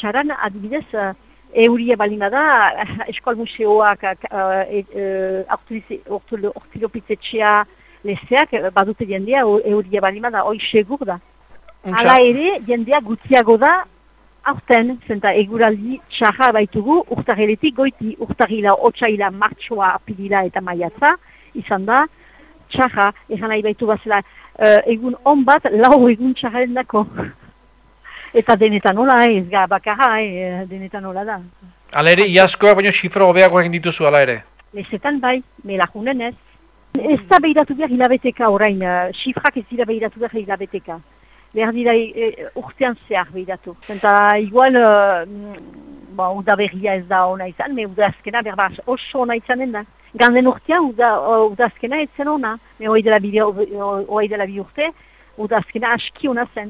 xaran adibidez, uh, euria balima da, eskol museoak, ortilopitzetxea, lezeak, badute jendea, euria balima da, oi segur da. Hala ere, jendea gutiago da, aurten, zenta eguraldi txarra baitugu, urtageletik goiti, urtagila, otxaila, martxoa, apilila eta maiatza, izan da, txarra, egan nahi baitu bazela, uh, egun on bat, lau egun txarraren dako. Eta denetan nola, ez ga, bakarra, eh, denetan nola da. Hala ere, iaskoa baino xifra hobeako egin dituzu, hala ere? Lezetan bai, melajunen ez. Ez da behiratu behar hilabeteka orain, uh, xifrak ez dira behiratu behar hilabeteka behar dira e, urtean zehar behiratu. Eta igual, uh, ba, uda berria ez da ona izan, me uda azkena berba oso ona izanen da. Ganden urtean uda, uda azkena ez zen ona, me hoi dela bi urte, uda azkena aski ona zen.